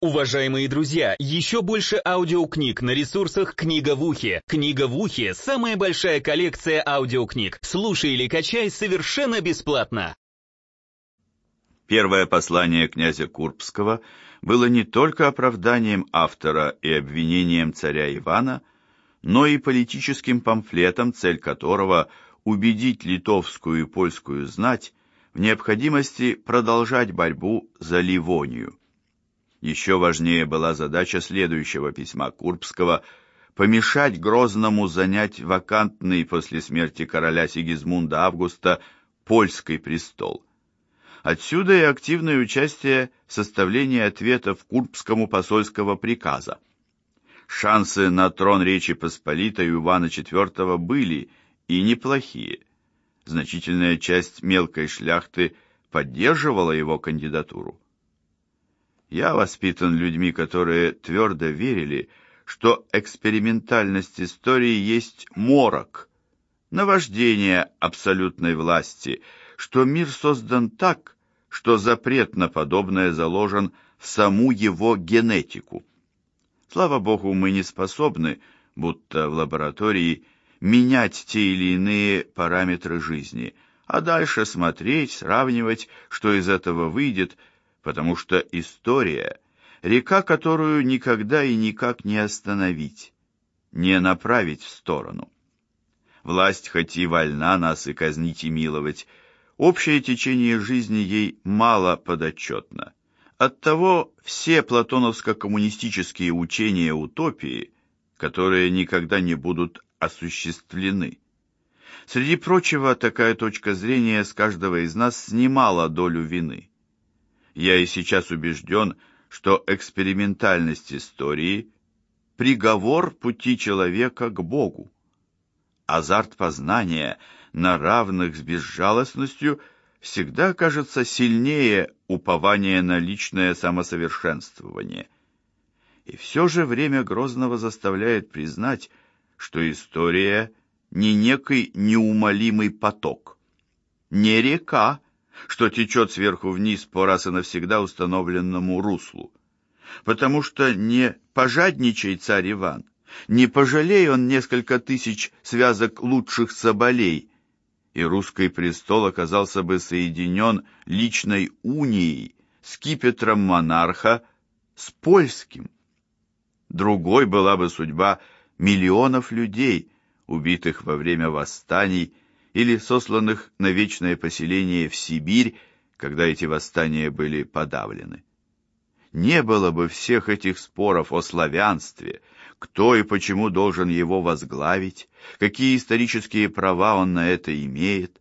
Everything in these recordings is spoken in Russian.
Уважаемые друзья, еще больше аудиокниг на ресурсах «Книга в ухе». «Книга в ухе» — самая большая коллекция аудиокниг. Слушай или качай совершенно бесплатно. Первое послание князя Курбского было не только оправданием автора и обвинением царя Ивана, но и политическим памфлетом, цель которого – убедить литовскую и польскую знать в необходимости продолжать борьбу за Ливонию. Еще важнее была задача следующего письма Курбского помешать Грозному занять вакантный после смерти короля Сигизмунда Августа польский престол. Отсюда и активное участие в составлении ответов Курбскому посольского приказа. Шансы на трон Речи Посполитой у Ивана IV были и неплохие. Значительная часть мелкой шляхты поддерживала его кандидатуру. Я воспитан людьми, которые твердо верили, что экспериментальность истории есть морок, наваждение абсолютной власти, что мир создан так, что запрет на подобное заложен в саму его генетику. Слава Богу, мы не способны, будто в лаборатории, менять те или иные параметры жизни, а дальше смотреть, сравнивать, что из этого выйдет – потому что история — река, которую никогда и никак не остановить, не направить в сторону. Власть хоть и вольна нас и казнить и миловать, общее течение жизни ей мало подотчетно. Оттого все платоновско-коммунистические учения утопии, которые никогда не будут осуществлены. Среди прочего, такая точка зрения с каждого из нас снимала долю вины. Я и сейчас убежден, что экспериментальность истории – приговор пути человека к Богу. Азарт познания на равных с безжалостностью всегда кажется сильнее упования на личное самосовершенствование. И все же время Грозного заставляет признать, что история не некий неумолимый поток, не река, что течет сверху вниз по раз и навсегда установленному руслу. Потому что не пожадничай царь Иван, не пожалей он несколько тысяч связок лучших соболей, и русский престол оказался бы соединен личной унией с кипетром монарха, с польским. Другой была бы судьба миллионов людей, убитых во время восстаний, или сосланных на вечное поселение в Сибирь, когда эти восстания были подавлены. Не было бы всех этих споров о славянстве, кто и почему должен его возглавить, какие исторические права он на это имеет.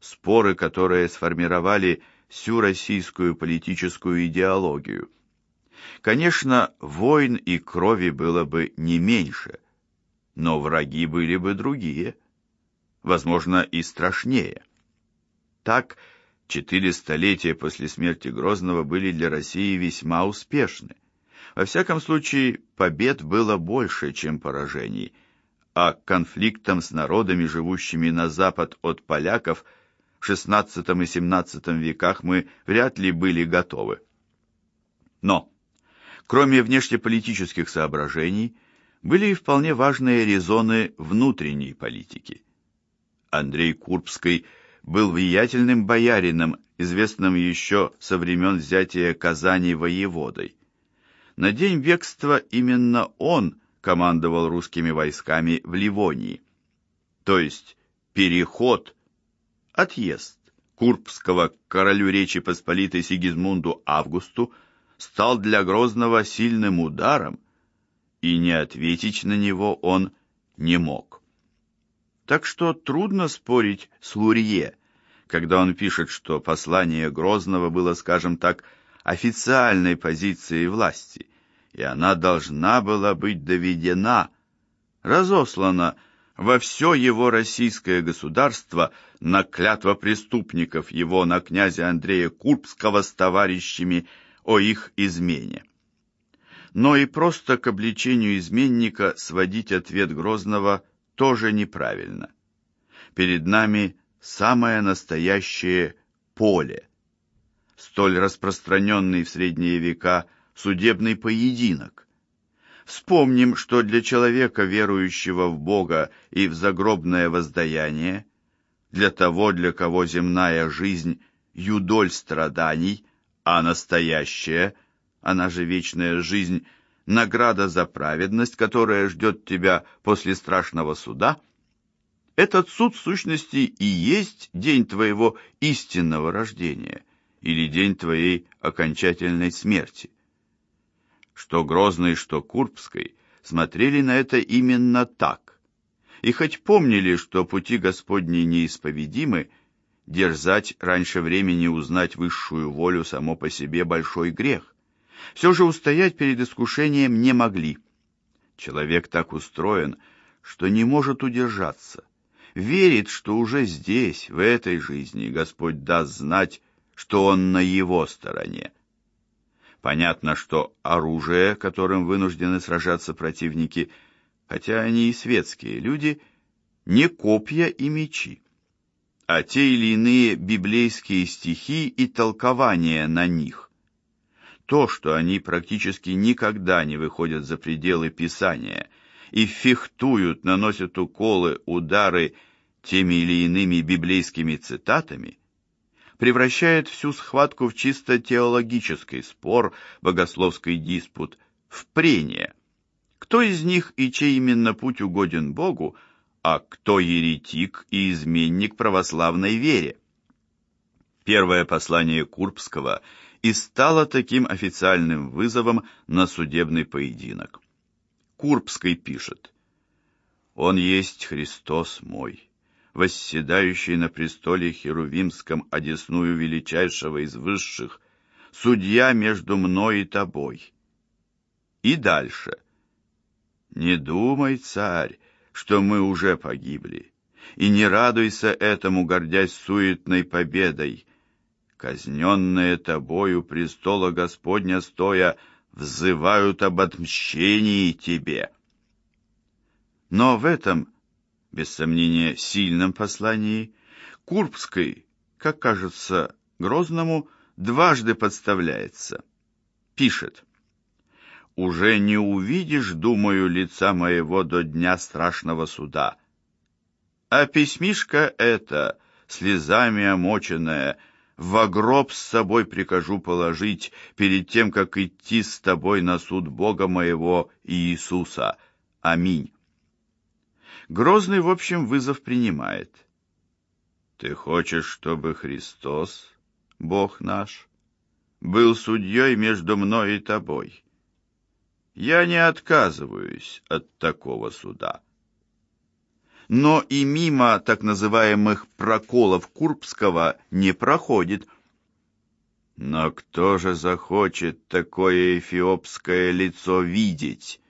Споры, которые сформировали всю российскую политическую идеологию. Конечно, войн и крови было бы не меньше, но враги были бы другие – возможно, и страшнее. Так, четыре столетия после смерти Грозного были для России весьма успешны. Во всяком случае, побед было больше, чем поражений, а конфликтам с народами, живущими на запад от поляков, в XVI и XVII веках мы вряд ли были готовы. Но, кроме внешнеполитических соображений, были и вполне важные резоны внутренней политики – Андрей Курбский был влиятельным боярином, известным еще со времен взятия Казани воеводой. На день бегства именно он командовал русскими войсками в Ливонии. То есть переход, отъезд Курбского к королю Речи Посполитой Сигизмунду Августу стал для Грозного сильным ударом, и не ответить на него он не мог. Так что трудно спорить с Лурье, когда он пишет, что послание Грозного было, скажем так, официальной позицией власти, и она должна была быть доведена, разослана во все его российское государство на клятва преступников его на князя Андрея Курбского с товарищами о их измене. Но и просто к обличению изменника сводить ответ Грозного тоже неправильно. Перед нами самое настоящее поле. Столь распространенный в средние века судебный поединок. Вспомним, что для человека, верующего в Бога и в загробное воздаяние, для того, для кого земная жизнь – юдоль страданий, а настоящая, она же вечная жизнь – награда за праведность, которая ждет тебя после страшного суда, этот суд в сущности и есть день твоего истинного рождения или день твоей окончательной смерти. Что Грозный, что Курбской смотрели на это именно так. И хоть помнили, что пути Господни неисповедимы, дерзать раньше времени узнать высшую волю само по себе большой грех все же устоять перед искушением не могли. Человек так устроен, что не может удержаться. Верит, что уже здесь, в этой жизни, Господь даст знать, что Он на его стороне. Понятно, что оружие, которым вынуждены сражаться противники, хотя они и светские люди, не копья и мечи, а те или иные библейские стихи и толкования на них то, что они практически никогда не выходят за пределы Писания и фехтуют, наносят уколы, удары теми или иными библейскими цитатами, превращает всю схватку в чисто теологический спор, богословский диспут, в прение. Кто из них и чей именно путь угоден Богу, а кто еретик и изменник православной вере? Первое послание Курбского – и стало таким официальным вызовом на судебный поединок. Курбский пишет, «Он есть Христос мой, восседающий на престоле Херувимском одесную величайшего из высших, судья между мной и тобой». И дальше. «Не думай, царь, что мы уже погибли, и не радуйся этому, гордясь суетной победой, казненные тобою престола Господня стоя, взывают об отмщении тебе. Но в этом, без сомнения, сильном послании, Курбской, как кажется, Грозному, дважды подставляется. Пишет. «Уже не увидишь, думаю, лица моего до дня страшного суда. А письмишко это, слезами омоченное, — в гроб с собой прикажу положить перед тем, как идти с тобой на суд Бога моего Иисуса. Аминь. Грозный, в общем, вызов принимает. Ты хочешь, чтобы Христос, Бог наш, был судьей между мной и тобой? Я не отказываюсь от такого суда но и мимо так называемых проколов Курбского не проходит. Но кто же захочет такое эфиопское лицо видеть?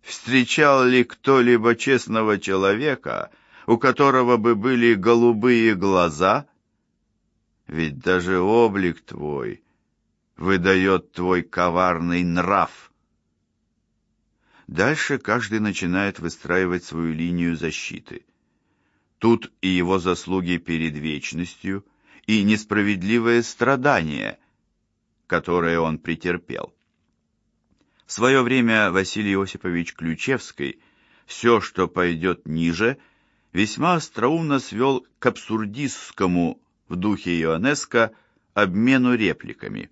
Встречал ли кто-либо честного человека, у которого бы были голубые глаза? Ведь даже облик твой выдает твой коварный нрав. Дальше каждый начинает выстраивать свою линию защиты. Тут и его заслуги перед вечностью, и несправедливое страдание, которое он претерпел. В свое время Василий Осипович Ключевский все, что пойдет ниже, весьма остроумно свел к абсурдистскому в духе Ионеско обмену репликами.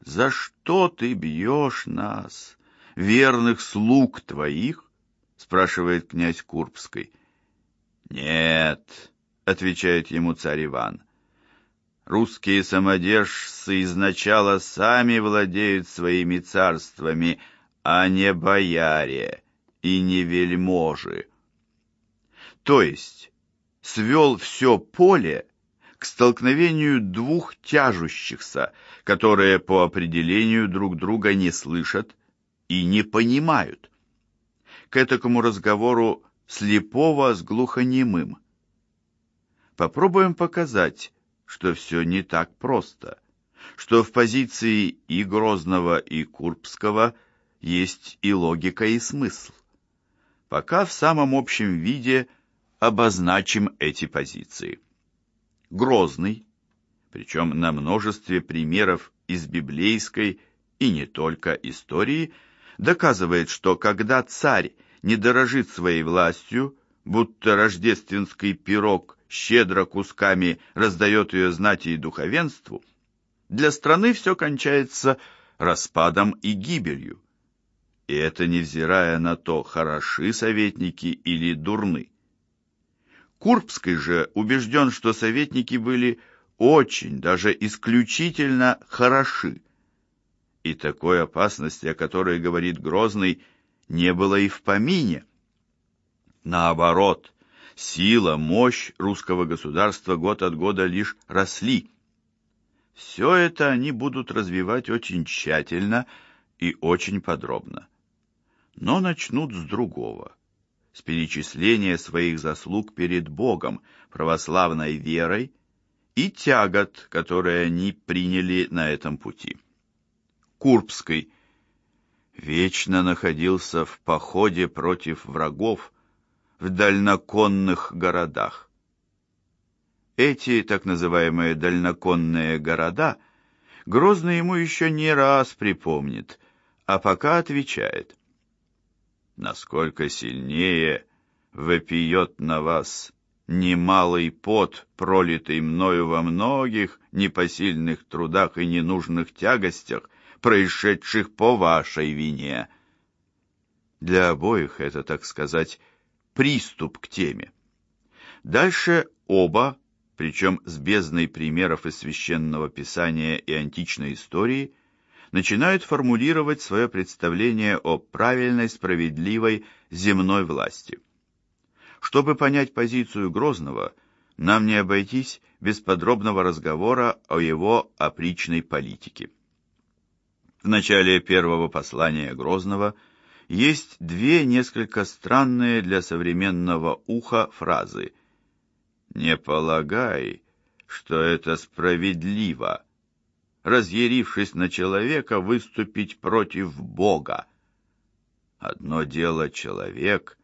«За что ты бьешь нас?» Верных слуг твоих? спрашивает князь Курбский. Нет, отвечает ему царь Иван. Русские самодержцы изначало сами владеют своими царствами, а не бояре и не вельможи. То есть свел все поле к столкновению двух тяжущихся, которые по определению друг друга не слышат и не понимают. К этому разговору слепого с глухонемым. Попробуем показать, что все не так просто, что в позиции и Грозного, и Курбского есть и логика, и смысл. Пока в самом общем виде обозначим эти позиции. Грозный, причем на множестве примеров из библейской и не только истории, доказывает, что когда царь не дорожит своей властью, будто рождественский пирог щедро кусками раздает ее знати и духовенству, для страны все кончается распадом и гибелью. И это невзирая на то, хороши советники или дурны. Курбский же убежден, что советники были очень, даже исключительно хороши. И такой опасности, о которой говорит Грозный, не было и в помине. Наоборот, сила, мощь русского государства год от года лишь росли. Все это они будут развивать очень тщательно и очень подробно. Но начнут с другого, с перечисления своих заслуг перед Богом, православной верой и тягот, которые они приняли на этом пути. Курбский вечно находился в походе против врагов в дальноконных городах. Эти так называемые дальноконные города Грозный ему еще не раз припомнит, а пока отвечает. Насколько сильнее вопиет на вас немалый пот, пролитый мною во многих непосильных трудах и ненужных тягостях, происшедших по вашей вине. Для обоих это, так сказать, приступ к теме. Дальше оба, причем с бездной примеров из священного писания и античной истории, начинают формулировать свое представление о правильной, справедливой земной власти. Чтобы понять позицию Грозного, нам не обойтись без подробного разговора о его опричной политике. В начале первого послания Грозного есть две несколько странные для современного уха фразы «Не полагай, что это справедливо», разъярившись на человека, выступить против Бога. Одно дело человек,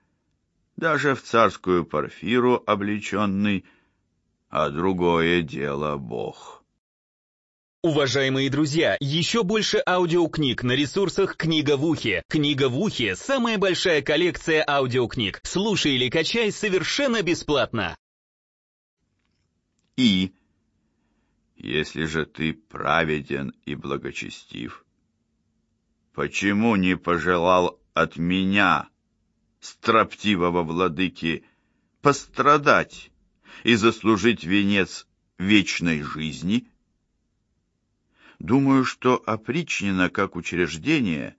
даже в царскую парфиру облеченный, а другое дело Бог. Уважаемые друзья, еще больше аудиокниг на ресурсах «Книга в ухе». «Книга в ухе» — самая большая коллекция аудиокниг. Слушай или качай совершенно бесплатно. И, если же ты праведен и благочестив, почему не пожелал от меня строптивого владыки, пострадать и заслужить венец вечной жизни? Думаю, что опричнина как учреждение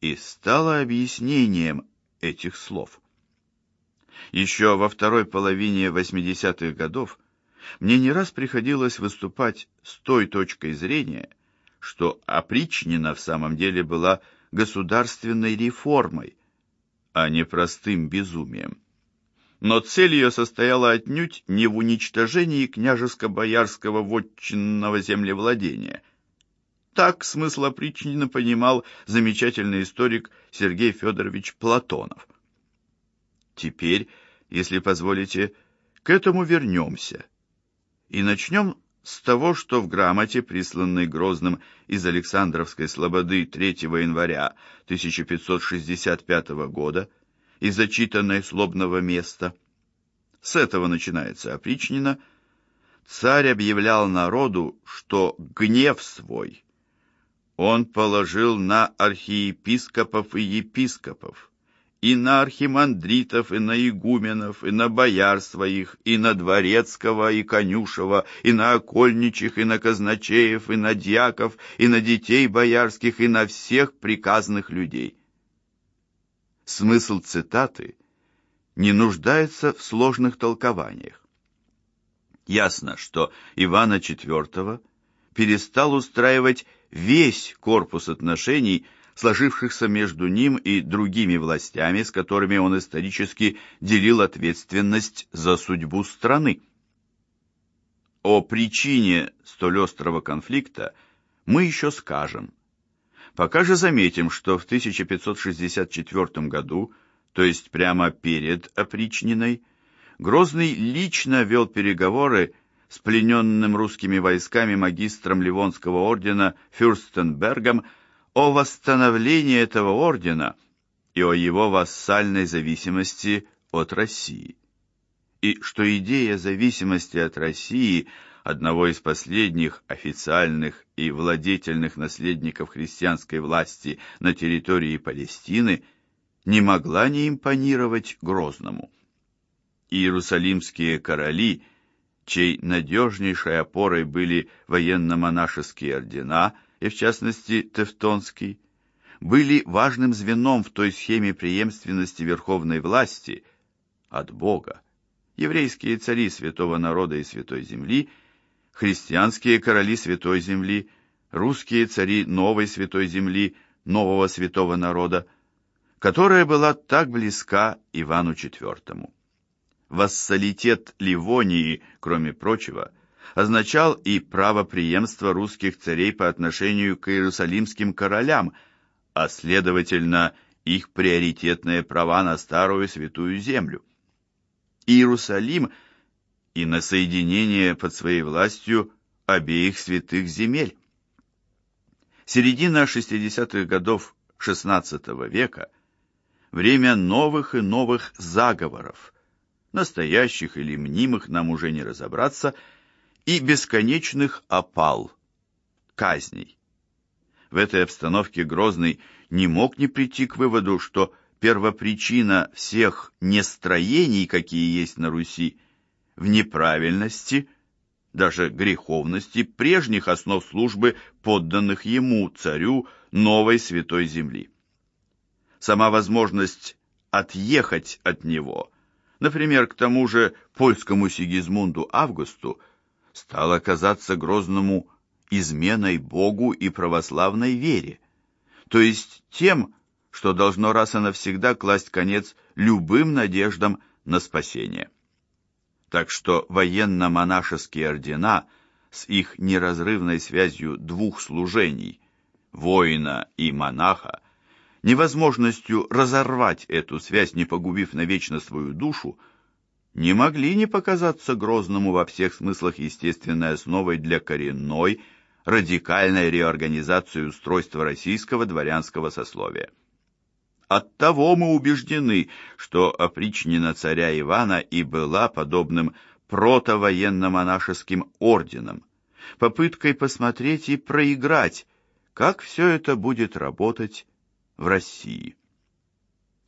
и стало объяснением этих слов. Еще во второй половине 80-х годов мне не раз приходилось выступать с той точкой зрения, что опричнина в самом деле была государственной реформой, а не простым безумием. Но цель ее состояла отнюдь не в уничтожении княжеско-боярского вотчинного землевладения. Так смысл опричнина понимал замечательный историк Сергей Федорович Платонов. Теперь, если позволите, к этому вернемся. И начнем с того, что в грамоте, присланной Грозным из Александровской слободы 3 января 1565 года и зачитанной с лобного места, с этого начинается опричнина, царь объявлял народу, что гнев свой он положил на архиепископов и епископов, и на архимандритов, и на игуменов, и на бояр своих, и на дворецкого, и конюшева, и на окольничих, и на казначеев, и на дьяков, и на детей боярских, и на всех приказных людей. Смысл цитаты не нуждается в сложных толкованиях. Ясно, что Ивана IV перестал устраивать весь корпус отношений, сложившихся между ним и другими властями, с которыми он исторически делил ответственность за судьбу страны. О причине столь острого конфликта мы еще скажем. Пока же заметим, что в 1564 году, то есть прямо перед опричниной, Грозный лично вел переговоры с плененным русскими войсками магистром Ливонского ордена Фюрстенбергом о восстановлении этого ордена и о его вассальной зависимости от России. И что идея зависимости от России, одного из последних официальных и владетельных наследников христианской власти на территории Палестины, не могла не импонировать Грозному. Иерусалимские короли, чьей надежнейшей опорой были военно-монашеские ордена, и в частности Тевтонский, были важным звеном в той схеме преемственности верховной власти от Бога. Еврейские цари святого народа и святой земли, христианские короли святой земли, русские цари новой святой земли, нового святого народа, которая была так близка Ивану IV. Вассалитет Ливонии, кроме прочего, означал и право преемства русских царей по отношению к иерусалимским королям, а следовательно, их приоритетные права на старую святую землю. Иерусалим и на соединение под своей властью обеих святых земель. Середина 60-х годов XVI века – время новых и новых заговоров, настоящих или мнимых нам уже не разобраться – и бесконечных опал, казней. В этой обстановке Грозный не мог не прийти к выводу, что первопричина всех нестроений, какие есть на Руси, в неправильности, даже греховности прежних основ службы подданных ему, царю, новой святой земли. Сама возможность отъехать от него, например, к тому же польскому Сигизмунду Августу, стало казаться Грозному изменой Богу и православной вере, то есть тем, что должно раз и навсегда класть конец любым надеждам на спасение. Так что военно-монашеские ордена с их неразрывной связью двух служений – воина и монаха, невозможностью разорвать эту связь, не погубив навечно свою душу – не могли не показаться Грозному во всех смыслах естественной основой для коренной, радикальной реорганизации устройства российского дворянского сословия. Оттого мы убеждены, что опричнина царя Ивана и была подобным протовоенно-монашеским орденом, попыткой посмотреть и проиграть, как все это будет работать в России.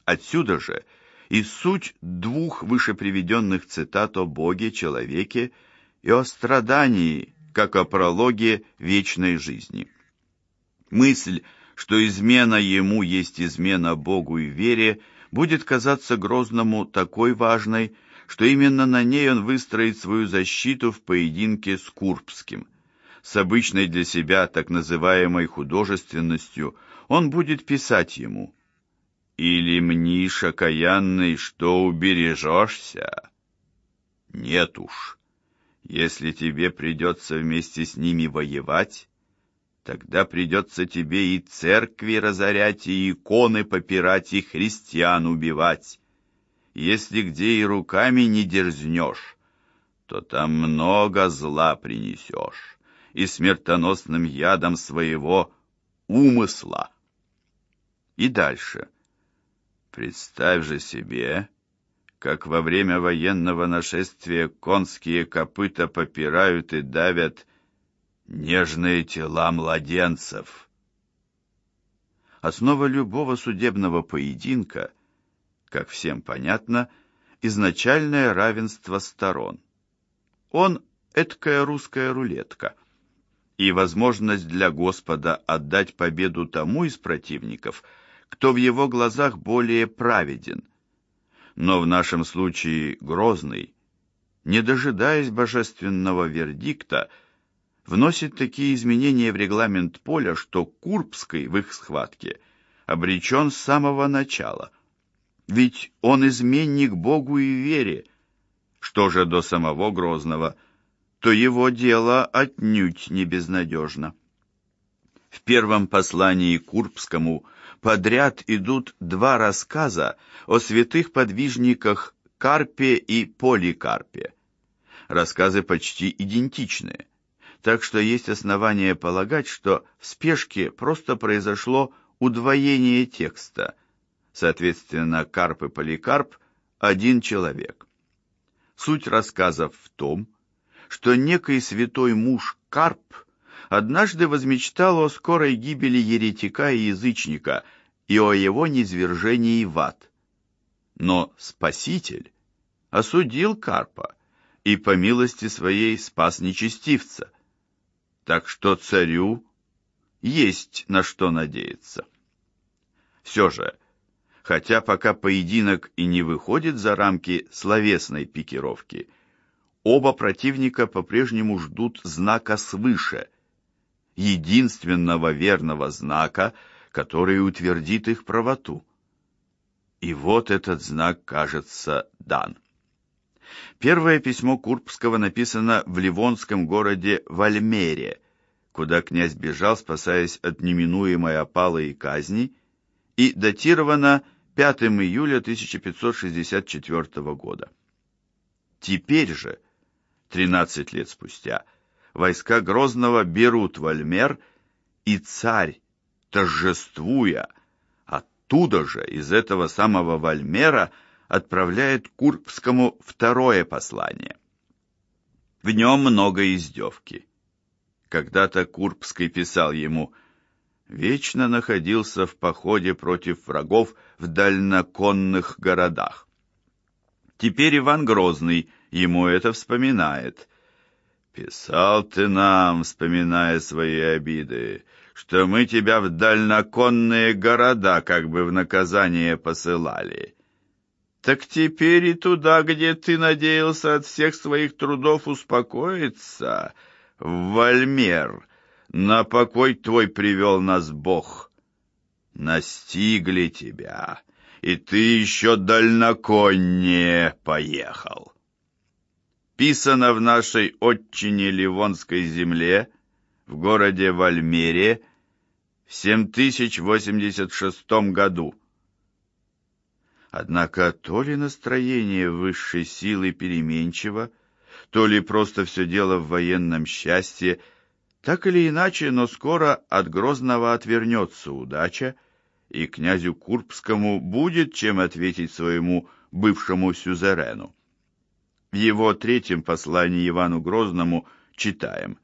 Отсюда же – и суть двух вышеприведенных цитат о Боге, человеке и о страдании, как о прологе вечной жизни. Мысль, что измена ему есть измена Богу и вере, будет казаться Грозному такой важной, что именно на ней он выстроит свою защиту в поединке с Курбским. С обычной для себя так называемой художественностью он будет писать ему – или мнишь, окаянный, что убережешься? Нет уж. Если тебе придется вместе с ними воевать, тогда придется тебе и церкви разорять, и иконы попирать, и христиан убивать. Если где и руками не дерзнешь, то там много зла принесешь, и смертоносным ядом своего умысла. И дальше — Представь же себе, как во время военного нашествия конские копыта попирают и давят нежные тела младенцев. Основа любого судебного поединка, как всем понятно, изначальное равенство сторон. Он — эткая русская рулетка, и возможность для Господа отдать победу тому из противников — кто в его глазах более праведен. Но в нашем случае Грозный, не дожидаясь божественного вердикта, вносит такие изменения в регламент поля, что Курбский в их схватке обречен с самого начала. Ведь он изменник Богу и вере. Что же до самого Грозного, то его дело отнюдь не безнадежно. В первом послании Курбскому – подряд идут два рассказа о святых подвижниках Карпе и Поликарпе. Рассказы почти идентичные. так что есть основания полагать, что в спешке просто произошло удвоение текста, соответственно, Карп и Поликарп – один человек. Суть рассказов в том, что некий святой муж Карп однажды возмечтал о скорой гибели еретика и язычника и о его низвержении в ад. Но Спаситель осудил Карпа и по милости своей спас нечестивца. Так что царю есть на что надеяться. Все же, хотя пока поединок и не выходит за рамки словесной пикировки, оба противника по-прежнему ждут знака свыше, единственного верного знака, который утвердит их правоту. И вот этот знак, кажется, дан. Первое письмо Курбского написано в ливонском городе Вальмере, куда князь бежал, спасаясь от неминуемой опалы и казни, и датировано 5 июля 1564 года. Теперь же, 13 лет спустя, войска Грозного берут Вальмер, и царь, торжествуя, оттуда же, из этого самого Вальмера, отправляет Курбскому второе послание. В нем много издевки. Когда-то Курбский писал ему «Вечно находился в походе против врагов в дальноконных городах». Теперь Иван Грозный ему это вспоминает. «Писал ты нам, вспоминая свои обиды, что мы тебя в дальноконные города как бы в наказание посылали». Так теперь и туда, где ты надеялся от всех своих трудов успокоиться, в Вальмер, на покой твой привел нас Бог. Настигли тебя, и ты еще дальноконнее поехал. Писано в нашей отчине Ливонской земле, в городе Вальмере, в 7086 году. Однако то ли настроение высшей силы переменчиво, то ли просто все дело в военном счастье, так или иначе, но скоро от Грозного отвернется удача, и князю Курбскому будет чем ответить своему бывшему сюзерену. В его третьем послании Ивану Грозному читаем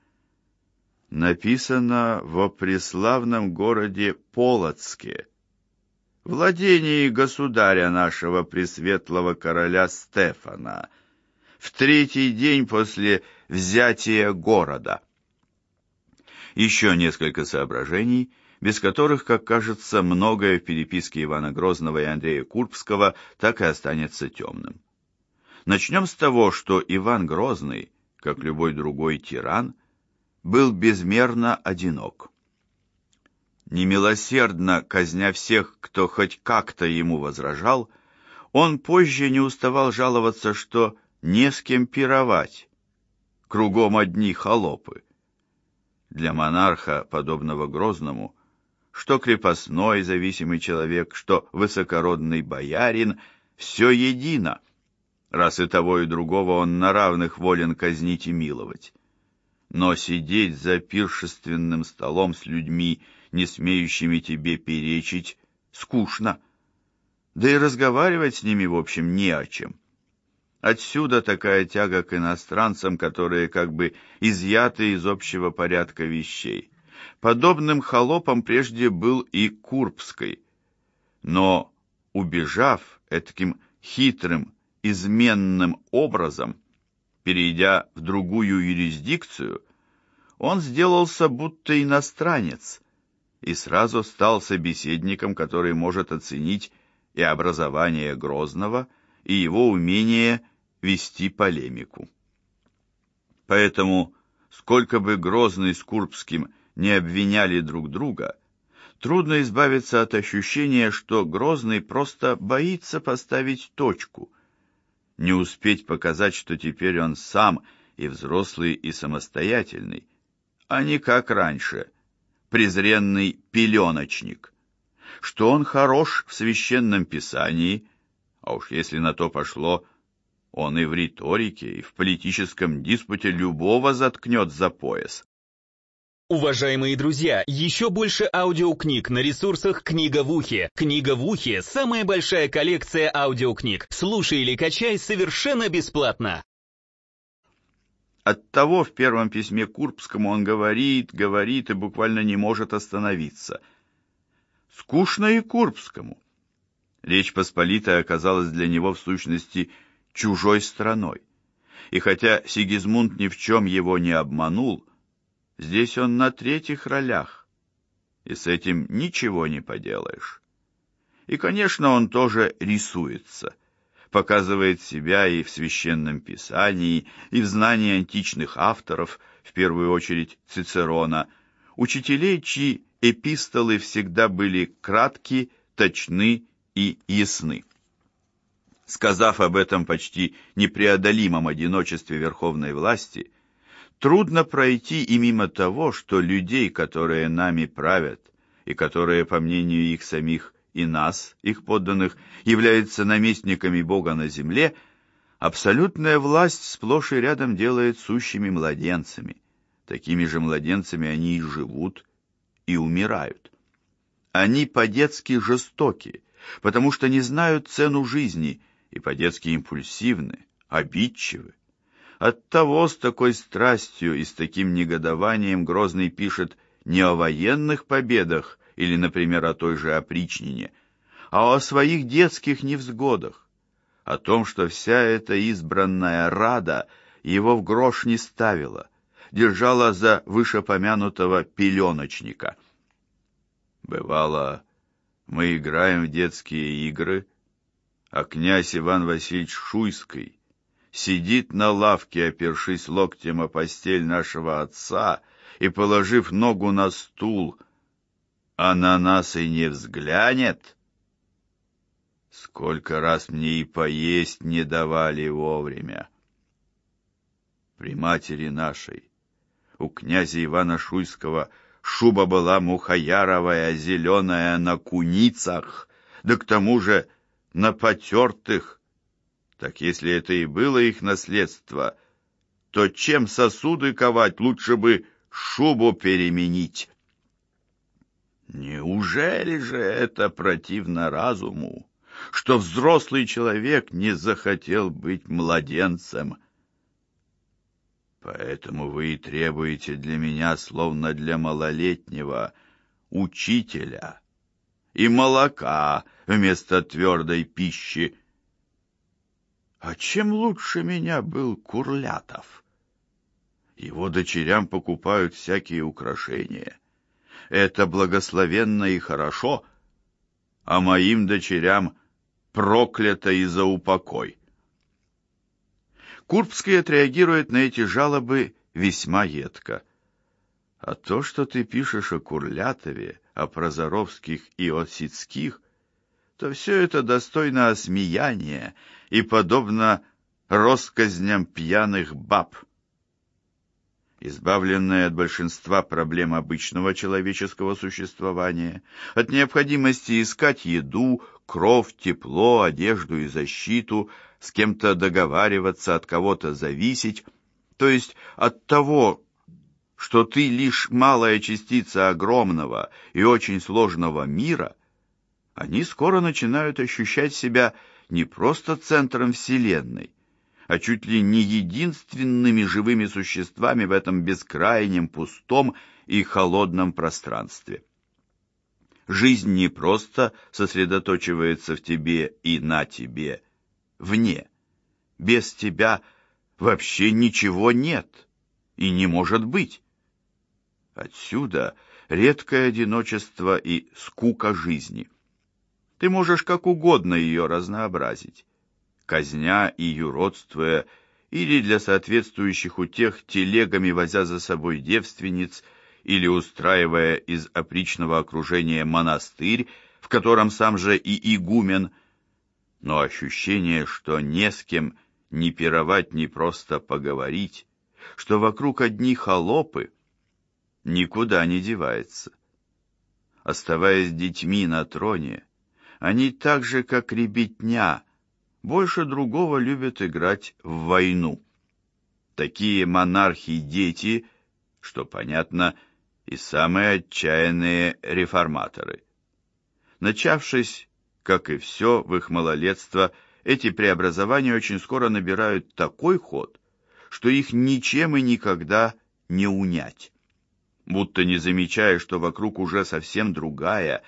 «Написано во преславном городе Полоцке, владении государя нашего пресветлого короля Стефана, в третий день после взятия города. Еще несколько соображений, без которых, как кажется, многое в переписке Ивана Грозного и Андрея Курбского так и останется темным. Начнем с того, что Иван Грозный, как любой другой тиран, был безмерно одинок немилосердно казня всех, кто хоть как-то ему возражал, он позже не уставал жаловаться, что не с кем пировать. Кругом одни холопы. Для монарха, подобного Грозному, что крепостной зависимый человек, что высокородный боярин, все едино. Раз и того, и другого он на равных волен казнить и миловать. Но сидеть за пиршественным столом с людьми, не смеющими тебе перечить, скучно. Да и разговаривать с ними, в общем, не о чем. Отсюда такая тяга к иностранцам, которые как бы изъяты из общего порядка вещей. Подобным холопом прежде был и Курбской. Но, убежав таким хитрым, изменным образом, перейдя в другую юрисдикцию, он сделался будто иностранец, и сразу стал собеседником, который может оценить и образование Грозного, и его умение вести полемику. Поэтому, сколько бы Грозный с Курбским не обвиняли друг друга, трудно избавиться от ощущения, что Грозный просто боится поставить точку, не успеть показать, что теперь он сам и взрослый, и самостоятельный, а не как раньше – презренный пеленочник, что он хорош в священном писании, а уж если на то пошло, он и в риторике, и в политическом диспуте любого заткнет за пояс. Уважаемые друзья, еще больше аудиокниг на ресурсах «Книга в ухе». «Книга в ухе» — самая большая коллекция аудиокниг. Слушай или качай совершенно бесплатно. Оттого в первом письме Курбскому он говорит, говорит и буквально не может остановиться. Скучно и Курбскому. Речь Посполитая оказалась для него в сущности чужой страной. И хотя Сигизмунд ни в чем его не обманул, Здесь он на третьих ролях, и с этим ничего не поделаешь. И, конечно, он тоже рисуется, показывает себя и в священном писании, и в знании античных авторов, в первую очередь Цицерона, учителей, чьи эпистолы всегда были кратки, точны и ясны. Сказав об этом почти непреодолимом одиночестве верховной власти, Трудно пройти и мимо того, что людей, которые нами правят, и которые, по мнению их самих и нас, их подданных, являются наместниками Бога на земле, абсолютная власть сплошь и рядом делает сущими младенцами. Такими же младенцами они и живут, и умирают. Они по-детски жестоки, потому что не знают цену жизни, и по-детски импульсивны, обидчивы. Оттого с такой страстью и с таким негодованием Грозный пишет не о военных победах или, например, о той же опричнине, а о своих детских невзгодах, о том, что вся эта избранная рада его в грош не ставила, держала за вышепомянутого пеленочника. Бывало, мы играем в детские игры, а князь Иван Васильевич Шуйский сидит на лавке, опершись локтем о постель нашего отца и положив ногу на стул, а на нас и не взглянет. Сколько раз мне и поесть не давали вовремя. При матери нашей, у князя Ивана Шуйского, шуба была мухаяровая, зеленая на куницах, да к тому же на потертых, так если это и было их наследство, то чем сосуды ковать, лучше бы шубу переменить. Неужели же это противно разуму, что взрослый человек не захотел быть младенцем? Поэтому вы и требуете для меня, словно для малолетнего, учителя и молока вместо твердой пищи, а чем лучше меня был Курлятов? Его дочерям покупают всякие украшения. Это благословенно и хорошо, а моим дочерям проклято и за упокой. Курбский отреагирует на эти жалобы весьма едко. А то, что ты пишешь о Курлятове, о Прозоровских и о Сицких, то все это достойно осмеяния и подобно россказням пьяных баб. Избавленная от большинства проблем обычного человеческого существования, от необходимости искать еду, кров, тепло, одежду и защиту, с кем-то договариваться, от кого-то зависеть, то есть от того, что ты лишь малая частица огромного и очень сложного мира, они скоро начинают ощущать себя не просто центром Вселенной, а чуть ли не единственными живыми существами в этом бескрайнем, пустом и холодном пространстве. Жизнь не просто сосредоточивается в тебе и на тебе, вне. Без тебя вообще ничего нет и не может быть. Отсюда редкое одиночество и скука жизни. Ты можешь как угодно ее разнообразить, казня и юродствуя, или для соответствующих утех телегами возя за собой девственниц, или устраивая из опричного окружения монастырь, в котором сам же и игумен, но ощущение, что не с кем ни пировать, ни просто поговорить, что вокруг одни холопы, никуда не девается. Оставаясь детьми на троне, они так же, как ребятня, больше другого любят играть в войну. Такие монархи-дети, что, понятно, и самые отчаянные реформаторы. Начавшись, как и все в их малолетство, эти преобразования очень скоро набирают такой ход, что их ничем и никогда не унять. Будто не замечая, что вокруг уже совсем другая,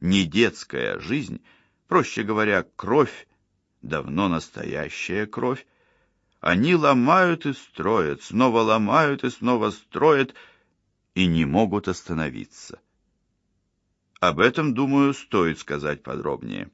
не детская жизнь, проще говоря, кровь, давно настоящая кровь, они ломают и строят, снова ломают и снова строят, и не могут остановиться. Об этом, думаю, стоит сказать подробнее.